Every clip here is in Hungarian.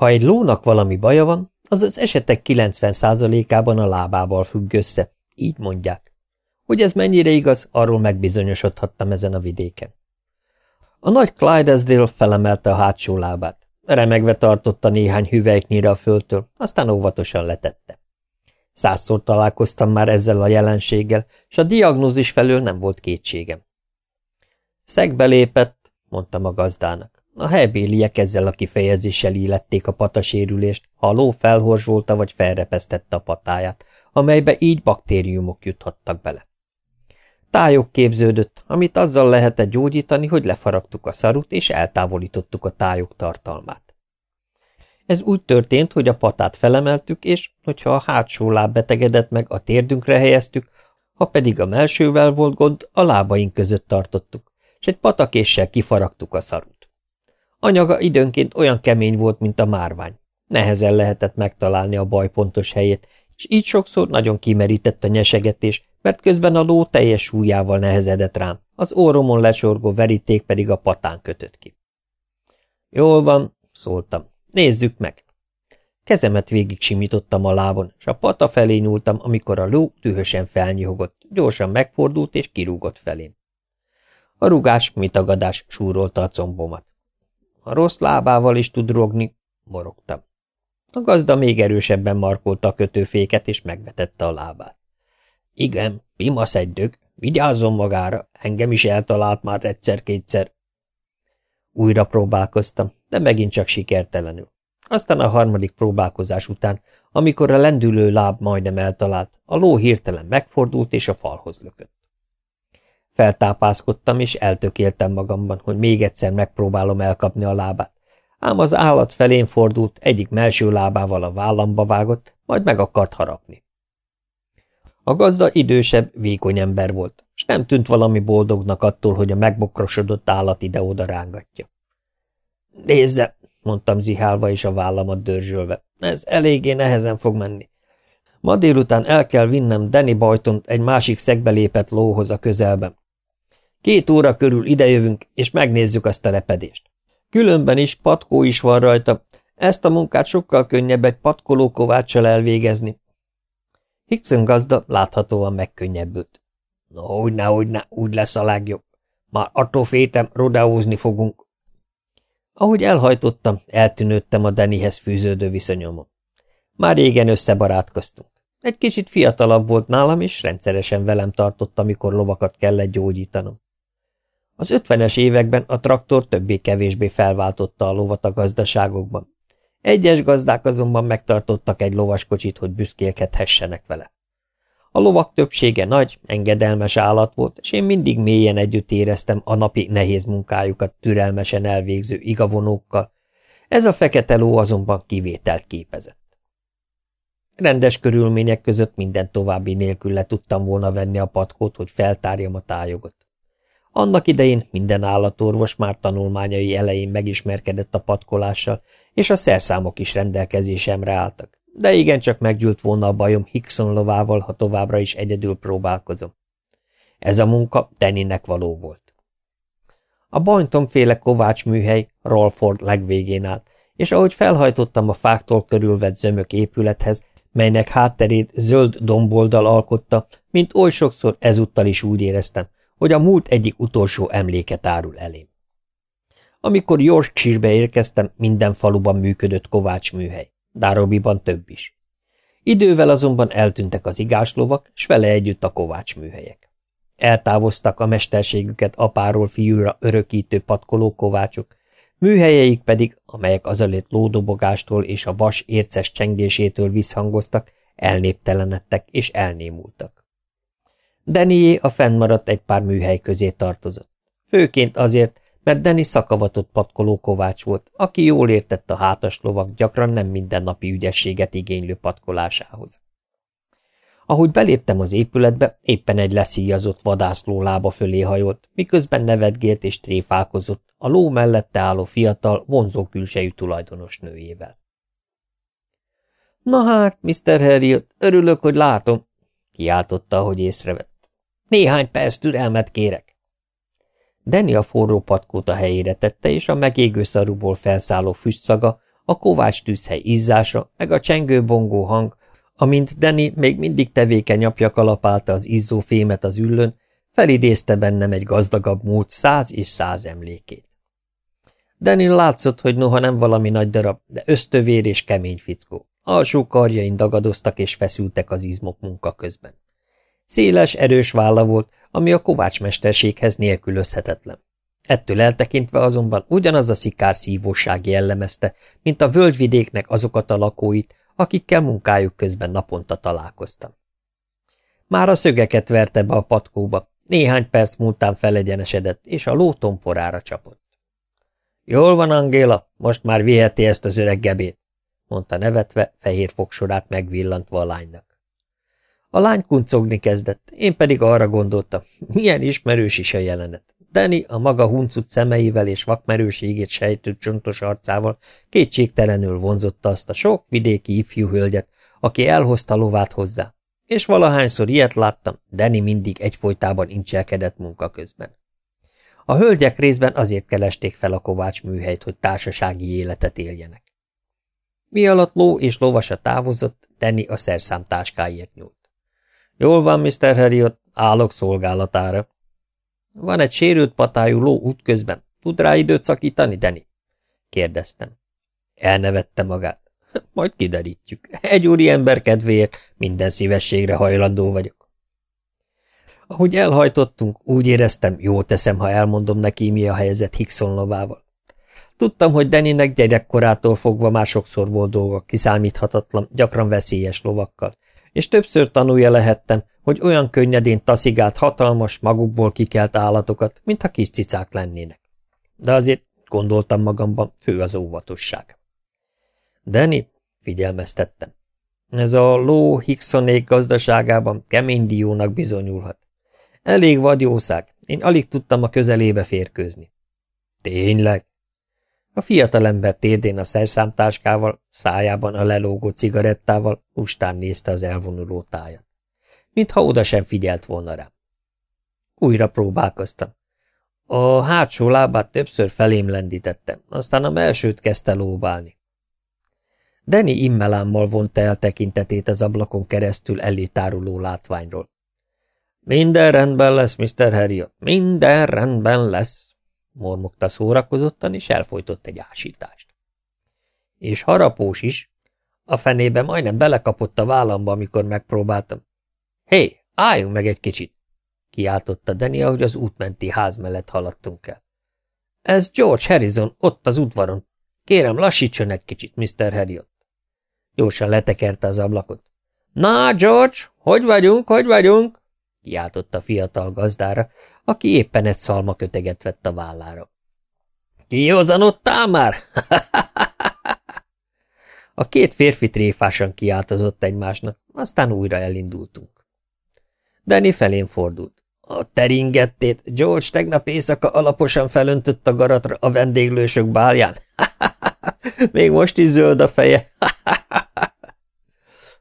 Ha egy lónak valami baja van, az az esetek 90%-ában a lábával függ össze, így mondják. Hogy ez mennyire igaz, arról megbizonyosodhattam ezen a vidéken. A nagy Clydesdale felemelte a hátsó lábát. Remegve tartotta néhány hüvelyknyire a földtől, aztán óvatosan letette. Százszor találkoztam már ezzel a jelenséggel, és a diagnózis felől nem volt kétségem. Szegbe lépett, mondtam a gazdának. A helybéliek ezzel a kifejezéssel illették a patasérülést, ha a ló felhorzsolta vagy felrepesztette a patáját, amelybe így baktériumok juthattak bele. Tájok képződött, amit azzal lehetett gyógyítani, hogy lefaragtuk a szarut és eltávolítottuk a tájok tartalmát. Ez úgy történt, hogy a patát felemeltük, és hogyha a hátsó láb betegedett meg, a térdünkre helyeztük, ha pedig a melsővel volt gond, a lábaink között tartottuk, és egy patakéssel kifaragtuk a szarut. Anyaga időnként olyan kemény volt, mint a márvány. Nehezen lehetett megtalálni a baj pontos helyét, és így sokszor nagyon kimerített a nyesegetés, mert közben a ló teljes súlyával nehezedett rám, az óromon lesorgó veríték pedig a patán kötött ki. Jól van, szóltam, nézzük meg. Kezemet végig simítottam a lábon, és a pata felé nyúltam, amikor a ló dühösen felnyihogott, gyorsan megfordult és kirúgott felém. A rugás, mitagadás súrolta a combomat. A rossz lábával is tud rogni, morogtam. A gazda még erősebben markolta a kötőféket, és megvetette a lábát. Igen, pimasz egy dög, vigyázzon magára, engem is eltalált már egyszer-kétszer. Újra próbálkoztam, de megint csak sikertelenül. Aztán a harmadik próbálkozás után, amikor a lendülő láb majdnem eltalált, a ló hirtelen megfordult és a falhoz lökött. Feltápászkodtam, és eltökéltem magamban, hogy még egyszer megpróbálom elkapni a lábát, ám az állat felén fordult, egyik melső lábával a vállamba vágott, majd meg akart harapni. A gazda idősebb, vékony ember volt, és nem tűnt valami boldognak attól, hogy a megbokrosodott állat ide-oda rángatja. Nézze, mondtam zihálva és a vállamat dörzsölve, ez eléggé nehezen fog menni. Ma délután el kell vinnem Danny Boytont egy másik szegbe lépett lóhoz a közelben. Két óra körül idejövünk, és megnézzük azt a repedést. Különben is patkó is van rajta, ezt a munkát sokkal könnyebb egy patkoló kováccsal elvégezni, Hickson gazda láthatóan megkönnyebbült. No, hogyne, hogyne, úgy lesz a legjobb. Már attól fétem, rodeózni fogunk. Ahogy elhajtottam, eltűnődtem a Denihez fűződő viszonyomon. Már régen összebarátkoztunk. Egy kicsit fiatalabb volt nálam, és rendszeresen velem tartott, amikor lovakat kellett gyógyítanom. Az ötvenes években a traktor többé-kevésbé felváltotta a lovat a gazdaságokban. Egyes gazdák azonban megtartottak egy lovaskocsit, hogy büszkélkedhessenek vele. A lovak többsége nagy, engedelmes állat volt, és én mindig mélyen együtt éreztem a napi nehéz munkájukat türelmesen elvégző igavonókkal, ez a fekete ló azonban kivételt képezett. Rendes körülmények között minden további nélkül le tudtam volna venni a patkót, hogy feltárjam a tájogot. Annak idején minden állatorvos már tanulmányai elején megismerkedett a patkolással, és a szerszámok is rendelkezésemre álltak, de igencsak meggyűlt volna a bajom Hickson lovával, ha továbbra is egyedül próbálkozom. Ez a munka Deninek való volt. A Boynton féle Kovács műhely Rolford legvégén állt, és ahogy felhajtottam a fáktól körülvett zömök épülethez, melynek hátterét zöld domboldal alkotta, mint oly sokszor ezúttal is úgy éreztem, hogy a múlt egyik utolsó emléket árul elém. Amikor Yorkshire-be érkeztem, minden faluban működött Kovács műhely, Dárobiban több is. Idővel azonban eltűntek az igáslovak, s vele együtt a Kovács műhelyek. Eltávoztak a mesterségüket apáról fiúra örökítő patkoló kovácsok, műhelyeik pedig, amelyek azelőtt lódobogástól és a vas érces csengésétől visszhangoztak, elnéptelenedtek és elnémultak. Denié a fennmaradt egy pár műhely közé tartozott. Főként azért, mert Deni szakavatott patkoló kovács volt, aki jól értett a hátas lovak gyakran nem mindennapi ügyességet igénylő patkolásához. Ahogy beléptem az épületbe, éppen egy leszíjazott vadászló lába fölé hajolt, miközben nevetgélt és tréfálkozott a ló mellette álló fiatal, vonzó külsejű tulajdonos nőjével. – Na hát, Mr. Harriot, örülök, hogy látom! – kiáltotta, ahogy észrevett. Néhány perc türelmet kérek. Danny a forró patkót a helyére tette, és a megégő szarúból felszálló füstszaga, a kovács tűzhely izzása, meg a csengő bongó hang, amint Danny még mindig tevékeny apja kalapálta az izzó fémet az üllön, felidézte bennem egy gazdagabb múlt száz és száz emlékét. Danny látszott, hogy noha nem valami nagy darab, de ösztövér és kemény fickó. Alsó karjain dagadoztak és feszültek az izmok munka közben. Széles, erős válla volt, ami a kovácsmesterséghez nélkülözhetetlen. Ettől eltekintve azonban ugyanaz a szikár szívóság jellemezte, mint a völgyvidéknek azokat a lakóit, akikkel munkájuk közben naponta találkoztam. Már a szögeket verte be a patkóba, néhány perc múltán felegyenesedett, és a ló tomporára csapott. Jól van, Angéla, most már viheti ezt az öreg gebét, mondta nevetve, fehér fogsorát megvillantva a lánynak. A lány kuncogni kezdett, én pedig arra gondoltam, milyen ismerős is a jelenet. Danny a maga huncut szemeivel és vakmerőségét sejtő csontos arcával kétségtelenül vonzotta azt a sok vidéki ifjú hölgyet, aki elhozta lovát hozzá, és valahányszor ilyet láttam, Danny mindig egyfolytában incselkedett munka közben. A hölgyek részben azért keresték fel a kovács műhelyt, hogy társasági életet éljenek. Mi alatt ló és lovasa távozott, Danny a szerszám táskáért nyúlt. Jól van, Mr. Harriot, állok szolgálatára. Van egy sérült patájú ló útközben. Tud rá időt szakítani, Danny? kérdeztem. Elnevette magát. Majd kiderítjük. Egy úri ember kedvéért minden szívességre hajlandó vagyok. Ahogy elhajtottunk, úgy éreztem, jó teszem, ha elmondom neki, mi a helyzet Hickson lovával. Tudtam, hogy Deninek gyerekkorától fogva már sokszor volt dolga kiszámíthatatlan, gyakran veszélyes lovakkal, és többször tanulja lehettem, hogy olyan könnyedén taszigált hatalmas, magukból kikelt állatokat, mintha kis cicák lennének. De azért gondoltam magamban, fő az óvatosság. Danny, figyelmeztettem. Ez a ló Hicksonék gazdaságában kemény diónak bizonyulhat. Elég vadjószág, én alig tudtam a közelébe férkőzni. Tényleg? A fiatalember térdén a szerszámtáskával, szájában a lelógó cigarettával ustán nézte az elvonuló tájat. Mintha oda sem figyelt volna rám. Újra próbálkoztam. A hátsó lábát többször felém lendítettem, aztán a belsőt kezdte lóbálni. Danny immelámmal vonta el tekintetét az ablakon keresztül elé látványról. Minden rendben lesz, Mr. Harriot, minden rendben lesz, mormogta szórakozottan, és elfolytott egy ásítást. És harapós is. A fenébe majdnem belekapott a vállamba, amikor megpróbáltam. Hé, álljunk meg egy kicsit! kiáltotta Danny, ahogy az útmenti ház mellett haladtunk el. Ez George Harrison, ott az udvaron. Kérem, lassítson egy kicsit, Mr. Harriot. Gyorsan letekerte az ablakot. Na, George, hogy vagyunk, hogy vagyunk? Kiáltott a fiatal gazdára, aki éppen egy szalmaköteget vett a vállára. Kijózanodtál már? a két férfi tréfásan kiáltozott egymásnak, aztán újra elindultunk. Danny felén fordult. A teringettét George tegnap éjszaka alaposan felöntött a garatra a vendéglősök bálján. Még most is zöld a feje.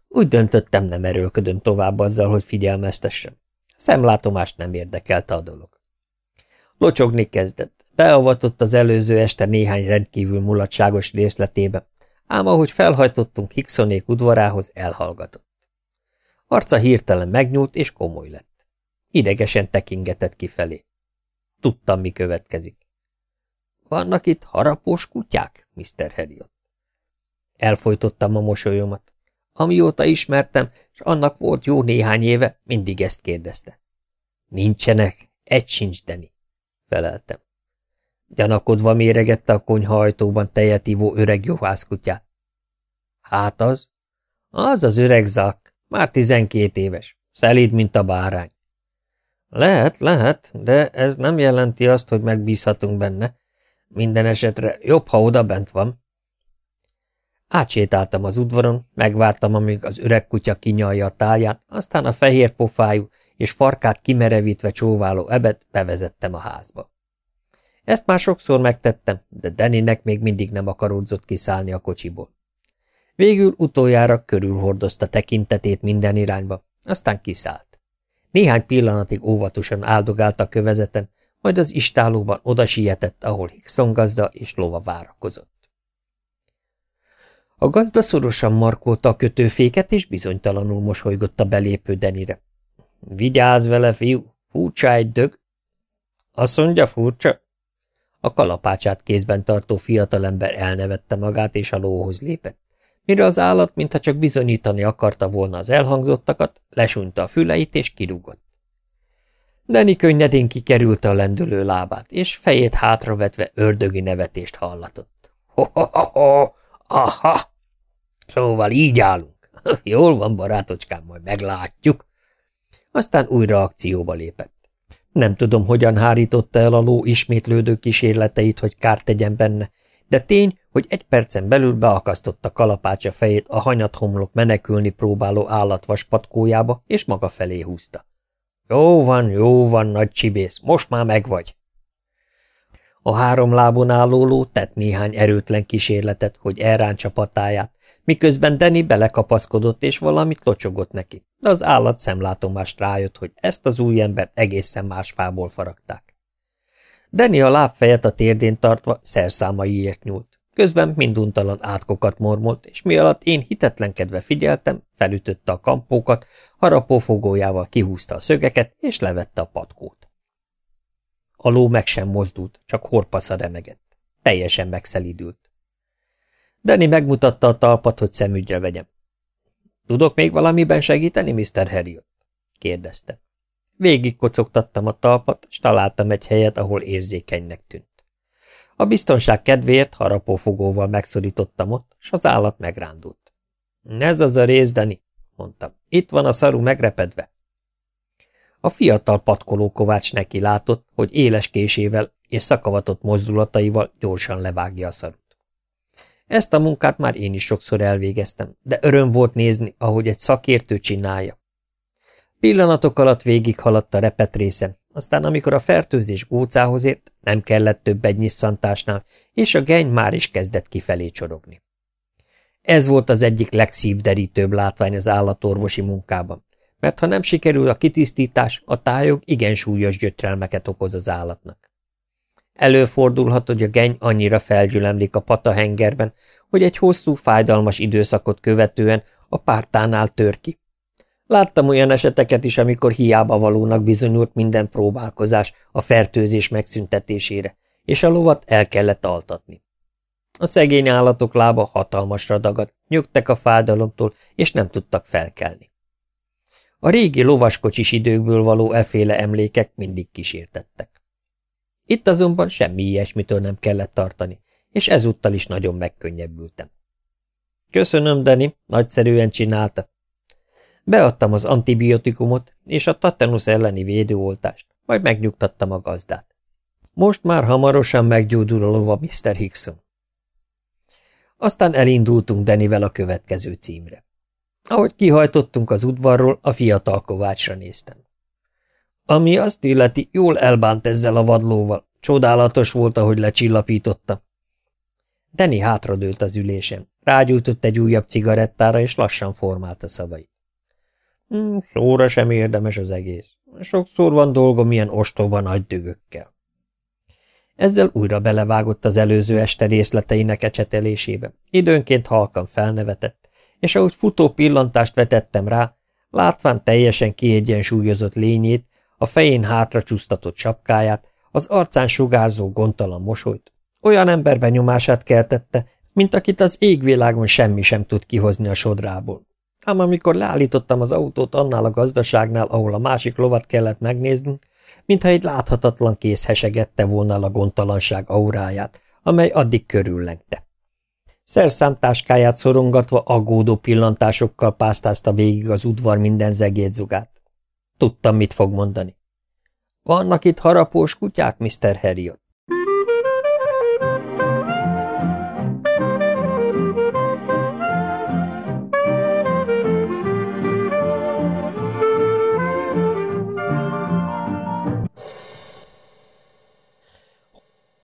Úgy döntöttem, nem erőlködöm tovább azzal, hogy figyelmeztessem. Szemlátomást nem érdekelte a dolog. Locsogni kezdett. Beavatott az előző este néhány rendkívül mulatságos részletébe, ám ahogy felhajtottunk Hicksonék udvarához, elhallgatott. Arca hirtelen megnyúlt és komoly lett. Idegesen tekingetett kifelé. Tudtam, mi következik. Vannak itt harapós kutyák, Mr. Harriot? Elfolytottam a mosolyomat. Amióta ismertem, és annak volt jó néhány éve, mindig ezt kérdezte. Nincsenek, egy sincs, Deni, feleltem. Gyanakodva méregette a konyha ajtóban tejet ivó öreg juhászkutyát. Hát az? Az az öreg zak, már tizenkét éves, szelíd, mint a bárány. Lehet, lehet, de ez nem jelenti azt, hogy megbízhatunk benne. Minden esetre jobb, ha oda bent van. Átsétáltam az udvaron, megvártam, amíg az öreg kutya kinyalja a táját, aztán a fehér pofájú és farkát kimerevítve csóváló ebet bevezettem a házba. Ezt már sokszor megtettem, de Deninek még mindig nem akaródzott kiszállni a kocsiból. Végül utoljára körülhordozta tekintetét minden irányba, aztán kiszállt. Néhány pillanatig óvatosan áldogált a kövezeten, majd az istálóban oda sietett, ahol Hickson gazda és lova várakozott. A gazda szorosan markolta a kötőféket, és bizonytalanul mosolygott a belépő Denire. Vigyázz vele, fiú, furcsa egy dög. Azt mondja, furcsa? A kalapácsát kézben tartó fiatalember elnevette magát, és a lóhoz lépett. Mire az állat, mintha csak bizonyítani akarta volna az elhangzottakat, lesúnyta a füleit, és kirúgott. Deni könnyedén kikerülte a lendülő lábát, és fejét hátravetve ördögi nevetést hallatott. Ho-ho-ho! Aha! Szóval így állunk. Jól van, barátocskám, majd meglátjuk. Aztán újra akcióba lépett. Nem tudom, hogyan hárította el a ló ismétlődő kísérleteit, hogy kárt tegyen benne, de tény, hogy egy percen belül beakasztotta kalapácsa fejét a hanyathomlok menekülni próbáló állatvas patkójába, és maga felé húzta. Jó van, jó van, nagy csibész, most már megvagy. A három lábon álló ló tett néhány erőtlen kísérletet, hogy elráncsa patáját, miközben Deni belekapaszkodott és valamit locsogott neki, de az állat szemlátomást rájött, hogy ezt az új embert egészen más fából faragták. Deni a lábfejet a térdén tartva szerszámaiért nyúlt. Közben minduntalan átkokat mormolt, és mi alatt én hitetlenkedve figyeltem, felütötte a kampókat, harapófogójával kihúzta a szögeket, és levette a patkót. A ló meg sem mozdult, csak horpasza remegett. Teljesen megszelidült. Deni megmutatta a talpat, hogy szemügyre vegyem. Tudok még valamiben segíteni, Mr. Harriot? kérdezte. Végig kocogtattam a talpat, és találtam egy helyet, ahol érzékenynek tűnt. A biztonság kedvéért harapófogóval megszorítottam ott, és az állat megrándult. Ez az a rész, Dani, mondtam. Itt van a szaru megrepedve. A fiatal patkoló kovács neki látott, hogy éles késével és szakavatott mozdulataival gyorsan levágja a szarut. Ezt a munkát már én is sokszor elvégeztem, de öröm volt nézni, ahogy egy szakértő csinálja. Pillanatok alatt végighaladt a repet részen, aztán amikor a fertőzés gócához ért, nem kellett több egy nyisszantásnál, és a geny már is kezdett kifelé csorogni. Ez volt az egyik legszívderítőbb látvány az állatorvosi munkában, mert ha nem sikerül a kitisztítás, a tájog igen súlyos gyötrelmeket okoz az állatnak. Előfordulhat, hogy a geny annyira felgyülemlik a patahengerben, hogy egy hosszú, fájdalmas időszakot követően a pártánál tör ki, Láttam olyan eseteket is, amikor hiába valónak bizonyult minden próbálkozás a fertőzés megszüntetésére, és a lovat el kellett altatni. A szegény állatok lába hatalmasra dagadt, nyögtek a fájdalomtól, és nem tudtak felkelni. A régi lovaskocsis időkből való eféle emlékek mindig kísértettek. Itt azonban semmi ilyesmitől nem kellett tartani, és ezúttal is nagyon megkönnyebbültem. Köszönöm, Dani, nagyszerűen csinálta, Beadtam az antibiotikumot és a tatanus elleni védőoltást, majd megnyugtattam a gazdát. Most már hamarosan meggyógyul a lova Mr. Hickson. Aztán elindultunk Denivel a következő címre. Ahogy kihajtottunk az udvarról, a fiatal kovácsra néztem. Ami azt illeti, jól elbánt ezzel a vadlóval. Csodálatos volt, ahogy lecsillapította. Deni hátradőlt az ülésen, rágyújtott egy újabb cigarettára, és lassan formálta szavait. Hmm, szóra sem érdemes az egész. Sokszor van dolgom ilyen ostoba nagy dögökkel. Ezzel újra belevágott az előző este részleteinek ecsetelésébe. Időnként halkan felnevetett, és ahogy futó pillantást vetettem rá, látván teljesen kiegyensúlyozott lényét, a fején hátra csúsztatott sapkáját, az arcán sugárzó gondtalan mosolyt, olyan ember benyomását keltette, mint akit az égvilágon semmi sem tud kihozni a sodrából. Ám amikor leállítottam az autót annál a gazdaságnál, ahol a másik lovat kellett megnéznünk, mintha egy láthatatlan kész hesegette volna a gondtalanság auráját, amely addig körüllengte. Szerszámtáskáját szorongatva aggódó pillantásokkal pásztázta végig az udvar minden zegédzugát. Tudtam, mit fog mondani. Vannak itt harapós kutyák, Mr. Harriot?